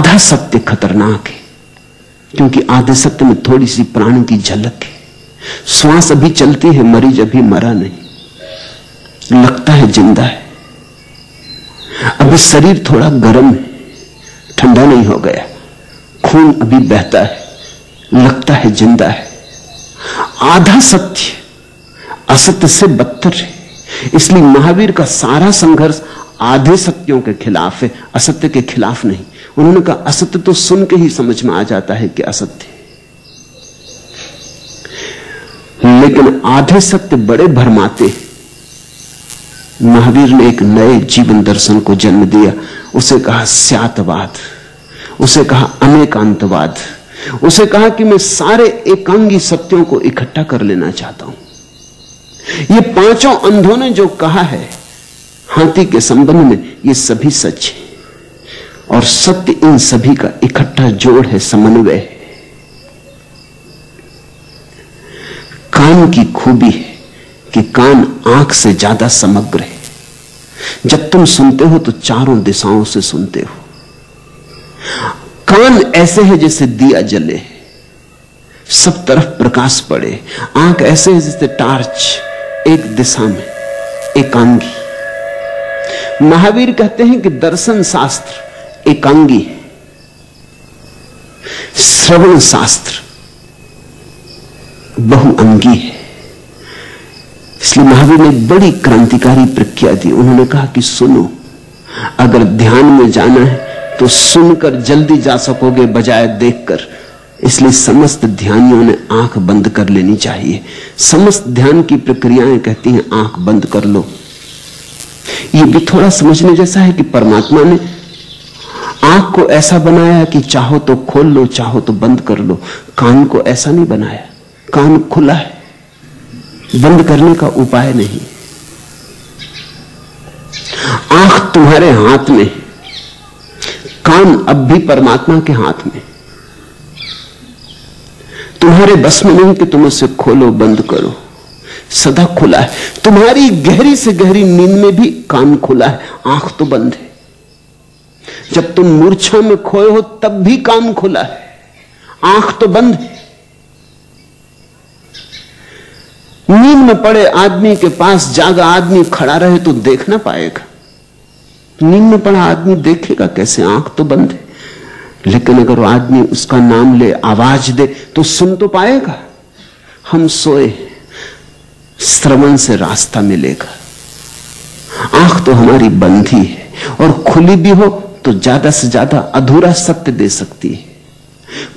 आधा सत्य खतरनाक है, क्योंकि आधे सत्य में थोड़ी सी प्राण की झलक है। श्वास अभी चलती है, मरीज़ अभी मरा नहीं। लगता है ज़िंदा है। अभी शरीर थोड़ा गर्म है, ठंडा नहीं हो गया। खून अभी बहता है, लगता है ज़िंदा है। आधा सत्य असत्य से बदतर है। इसलिए महावीर का सारा संघर्ष आधे सत्यों के खिलाफ है, असत्य के खिलाफ नहीं। उन्होंने कहा, असत्य तो सुन के ही समझ में आ जाता है कि असत्य लेकिन आधे सत्य बड़े भरमाते महावीर ने एक नए जीवन दर्शन को जन्म दिया। उसे कहा, स्यातवाद। उसे कहा, अनेकांतवाद। उसे कहा कि मैं सारे एकांगी सत्यों को इकट्ठा कर लेना चाहता हूँ। ये पाँचों अंधों ने जो कहा है, हाथी के संबंध में ये सभी सच है। और सत्य इन सभी का इकट्ठा जोड़ है, समन्वय है। कान की खूबी है कि कान आँख से ज़्यादा समग्र है। जब तुम सुनते हो तो चारों दिशाओं से सुनते हो। कान ऐसे है जैसे दिया जले सब तरफ़ प्रकाश पड़े आँख ऐसे है जैसे टार्च, एक दिशा में एकांगी। महावीर कहते हैं कि दर्शन शास्त्र एकांगी। है श्रवण शास्त्र बहुअंगी है। इसलिए महावीर ने बड़ी क्रांतिकारी प्रक्रिया दी। उन्होंने कहा कि सुनो, अगर ध्यान में जाना है तो सुनकर जल्दी जा सकोगे बजाय देखकर। इसलिए समस्त ध्यानियों ने आँख बंद कर लेनी चाहिए। समस्त ध्यान की प्रक्रियाएँ कहती हैं, आँख बंद कर लो। ये भी थोड़ा समझने जैसा है कि परमात्मा ने आँख को ऐसा बनाया कि चाहो तो खोल लो, चाहो तो बंद कर लो। कान को ऐसा नहीं बनाया। कान खुला है। बंद करने का उपाय नहीं। आँख तुम्हारे हाथ में कान अब भी परमात्मा के हाथ में तुम्हारे बस में नहीं कि तुम उसे खोलो, बंद करो। सदा खुला है। तुम्हारी गहरी से गहरी नींद में भी कान खुला है। आँख तो बंद है। जब तुम मूर्छा में खोए हो, तब भी काम खुला है। आँख तो बंद है। नींद में पड़े आदमी के पास जागा आदमी खड़ा रहे तो देख ना पाएगा। नींद में पड़ा आदमी देखेगा कैसे? आँख तो बंद है। लेकिन अगर वो आदमी उसका नाम ले, आवाज़ दे तो सुन तो पाएगा। हम सोए श्रवण से रास्ता मिलेगा। आँख तो हमारी बंधी है। और खुली भी हो तो ज़्यादा से ज़्यादा अधूरा सत्य दे सकती है।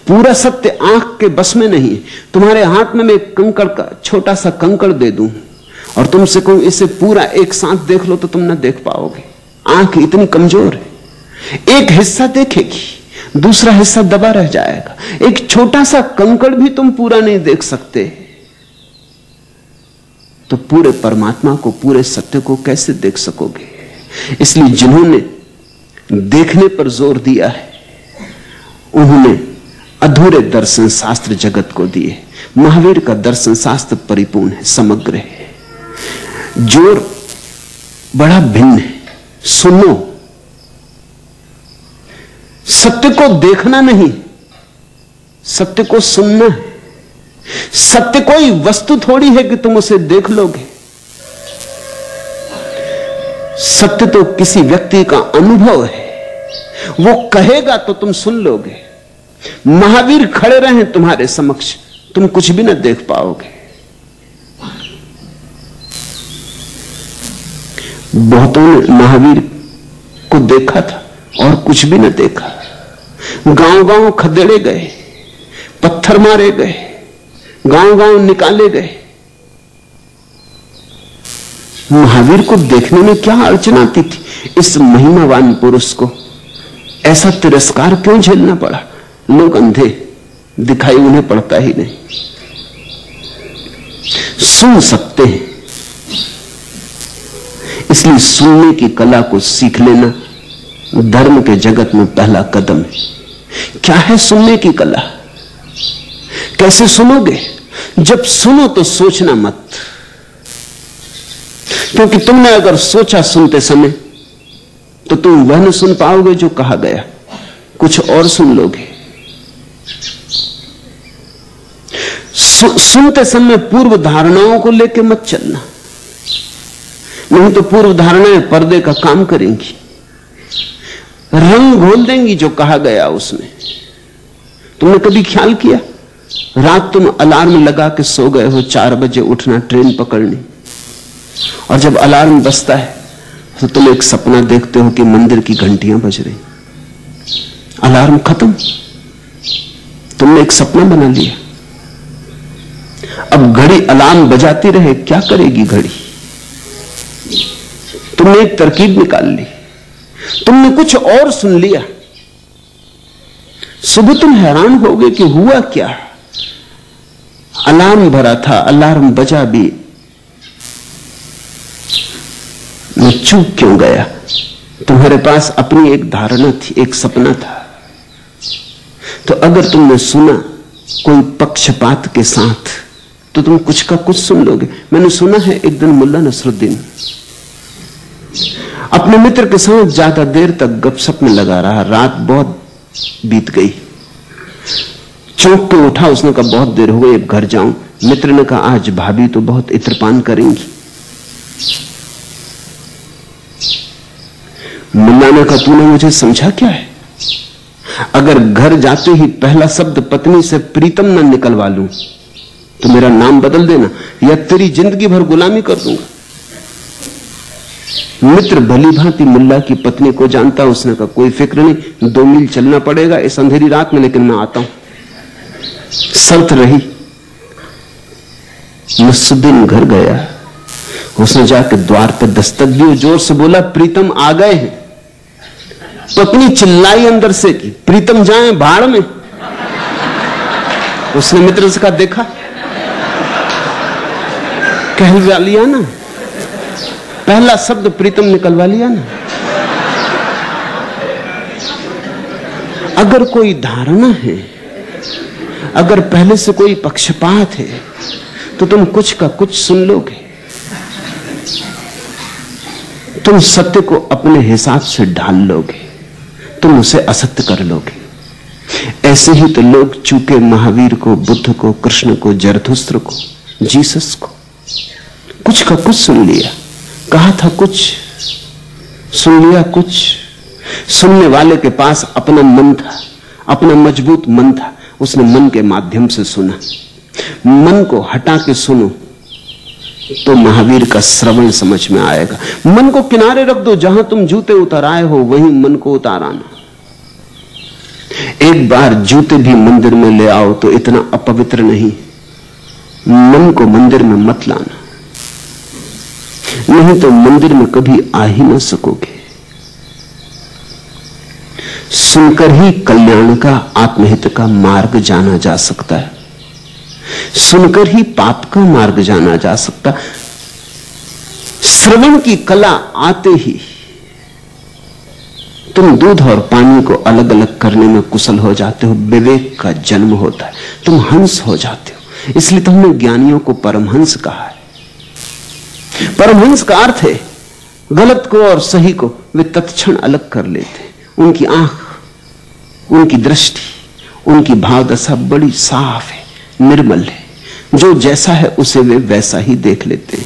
पूरा सत्य आँख के बस में नहीं है तुम्हारे हाथ में मैं कंकड़ का छोटा सा कंकड़ दे दूँ, और तुमसे कहूँ इसे पूरा एक साथ देख लो तो तुम ना देख पाओगे। आँख इतनी कमज़ोर है। एक हिस्सा देखेगी, दूसरा हिस्सा दबा रह जाएगा। एक छोटा सा कंकड़ भी तुम पूरा नहीं देख सकते। तो पूरे परमात्मा को, पूरे सत्य को कैसे देख सकोगे? इसलिए जिन्होंने देखने पर ज़ोर दिया है। उन्होंने अधूरे दर्शन शास्त्र जगत को दिए। महावीर का दर्शन शास्त्र परिपूर्ण है, समग्र है। ज़ोर बड़ा भिन्न है। सुनो, सत्य को देखना नहीं, सत्य को सुनना है। सत्य कोई वस्तु थोड़ी है कि तुम उसे देख लोगे। सत्य तो किसी व्यक्ति का अनुभव है। वो कहेगा तो तुम सुन लोगे। महावीर खड़े रहे तुम्हारे समक्ष, तुम कुछ भी ना देख पाओगे। बहुतों ने महावीर को देखा था और कुछ भी ना देखा। गाँव गाँव खदेड़े गए, पत्थर मारे गए गाँव गाँव निकाले गए। महावीर को देखने में क्या अड़चन आती थी इस महिमावान पुरुष को? ऐसा तिरस्कार क्यों झेलना पड़ा? लोग अंधे, दिखाई उन्हें पड़ता ही नहीं। सुन सकते हैं। इसलिए सुनने की कला को सीख लेना धर्म के जगत में पहला कदम है। क्या है सुनने की कला? कैसे सुनोगे? जब सुनो तो सोचना मत। क्योंकि तुमने अगर सोचा सुनते समय तो तुम वह न सुन पाओगे जो कहा गया। कुछ और सुन लोगे। सु, सुनते समय पूर्व धारणाओं को लेकर मत चलना। नहीं तो पूर्व धारणाएँ पर्दे का काम करेंगी। रंग घोल देंगी जो कहा गया उसमें। तुमने कभी ख्याल किया? रात तुम अलार्म लगा के सो गए हो चार बजे उठना ट्रेन पकड़नी। और जब अलार्म बजता है तो तुम एक सपना देखते हो कि मंदिर की घंटियाँ बज रही। अलार्म खत्म। तुमने एक सपना बना लिया। अब घड़ी अलार्म बजाती रहे, क्या करेगी घड़ी? तुमने एक तरकीब निकाल ली। तुमने कुछ और सुन लिया। सुबह तुम हैरान हो गए कि हुआ क्या? अलार्म भरा था, अलार्म बजा भी। मैं चूक क्यों गया? तुम्हारे पास अपनी एक धारणा थी, एक सपना था। तो अगर तुमने सुना कोई पक्षपात के साथ तो तुम कुछ का कुछ सुन लोगे। मैंने सुना है एक दिन मुल्ला नसरुद्दीन अपने मित्र के साथ ज़्यादा देर तक गपशप में लगा रहा। रात बहुत बीत गई। चौंक के उठा, उसने कहा, बहुत देर हो गई, अब घर जाऊँ। मित्र ने कहा, आज भाभी तो बहुत इत्रपान करेंगी। मुल्ला ने कहा, तूने मुझे समझा क्या है? अगर घर जाते ही पहला शब्द पत्नी से प्रीतम न निकलवा लू तो मेरा नाम बदल देना या तेरी ज़िंदगी भर गुलामी कर दूँगा? मित्र भली भांति मुल्ला की पत्नी को जानता, उसने कहा, कोई फ़िक्र नहीं, दो मील चलना पड़ेगा, इस अंधेरी रात में, लेकिन मैं आता हूँ। शर्त रही। नसुद्दीन घर गया। उसने जाकर द्वार पर दस्तक दी ज़ोर से बोला, प्रीतम आ गए हैं। पत्नी चिल्लाई अंदर से की, प्रीतम जाए भाड़ में। उसने मित्र से कहा, देखा कहलवा लिया ना। पहला शब्द प्रीतम निकलवा लिया ना। अगर कोई धारणा है, अगर पहले से कोई पक्षपात है तो तुम कुछ का कुछ सुन लोगे। तुम सत्य को अपने हिसाब से ढाल लोगे। तुम उसे असत्य कर लोगे। ऐसे ही तो लोग चूके महावीर को, बुद्ध को, कृष्ण को जरथुस्त्र को, जीसस को, कुछ का कुछ सुन लिया, कहा था कुछ, सुन लिया कुछ। सुनने वाले के पास अपना मन था, अपना मज़बूत मन था, उसने मन के माध्यम से सुना। मन को हटा के सुनो तो महावीर का श्रवण समझ में आएगा। मन को किनारे रख दो, जहाँ तुम जूते उतर आए हो, वहीं मन को उतार आना। एक बार जूते भी मंदिर में ले आओ तो इतना अपवित्र नहीं। मन को मंदिर में मत लाना। नहीं तो मंदिर में कभी आ ही ना सकोगे। सुनकर ही कल्याण का, आत्महित का मार्ग जाना जा सकता है। सुनकर ही पाप का मार्ग जाना जा सकता। श्रवण की कला आते ही तुम दूध और पानी को अलग अलग करने में कुशल हो जाते हो, विवेक का जन्म होता है। तुम हंस हो जाते हो। इसलिए तो हमने ज्ञानियों को परमहंस कहा है। परमहंस का अर्थ है, गलत को और सही को वे तत्क्षण अलग कर लेते उनकी आँख, उनकी दृष्टि, उनकी भावदशा बड़ी साफ़ है, निर्मल है। जो जैसा है, उसे वे वैसा ही देख लेते हैं।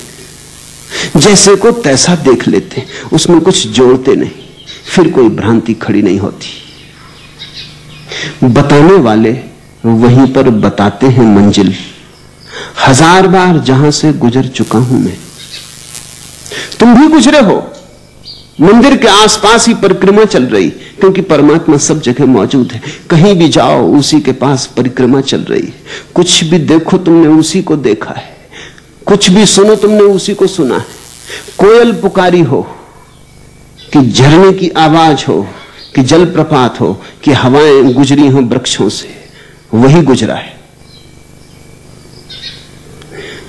जैसे को तैसा देख लेते हैं, उसमें कुछ जोड़ते नहीं। फिर कोई भ्रांति खड़ी नहीं होती। बताने वाले वहीं पर बताते हैं मंजिल। हज़ार बार जहाँ से गुजर चुका हूँ मैं। तुम भी गुजरे हो। मंदिर के आसपास ही परिक्रमा चल रही, क्योंकि परमात्मा सब जगह मौजूद है। कहीं भी जाओ, उसी के पास परिक्रमा चल रही। कुछ भी देखो, तुमने उसी को देखा है। कुछ भी सुनो, तुमने उसी को सुना है। कोयल पुकारी हो कि झरने की आवाज़ हो, कि जलप्रपात हो, कि हवाएँ गुजरी हो वृक्षों से, वही गुजरा है।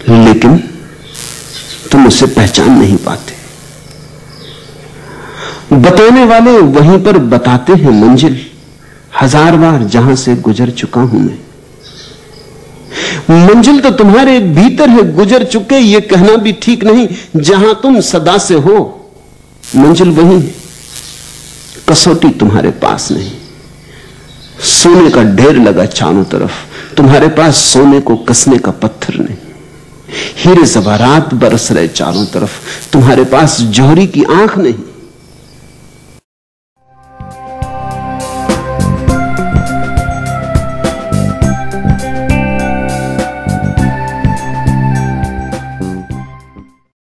लेकिन तुम उसे पहचान नहीं पाते। बताने वाले वहीं पर बताते हैं मंजिल। हज़ार बार जहाँ से गुजर चुका हूँ मैं। मंजिल तो तुम्हारे भीतर है, गुजर चुके ये कहना भी ठीक नहीं, जहाँ तुम सदा से हो। मंजिल वही है। कसौटी तुम्हारे पास नहीं। सोने का ढेर लगा चारों तरफ़। तुम्हारे पास सोने को कसने का पत्थर नहीं। हीरे जवारात बरस रहे चारों तरफ़। तुम्हारे पास जोहरी की आँख नहीं।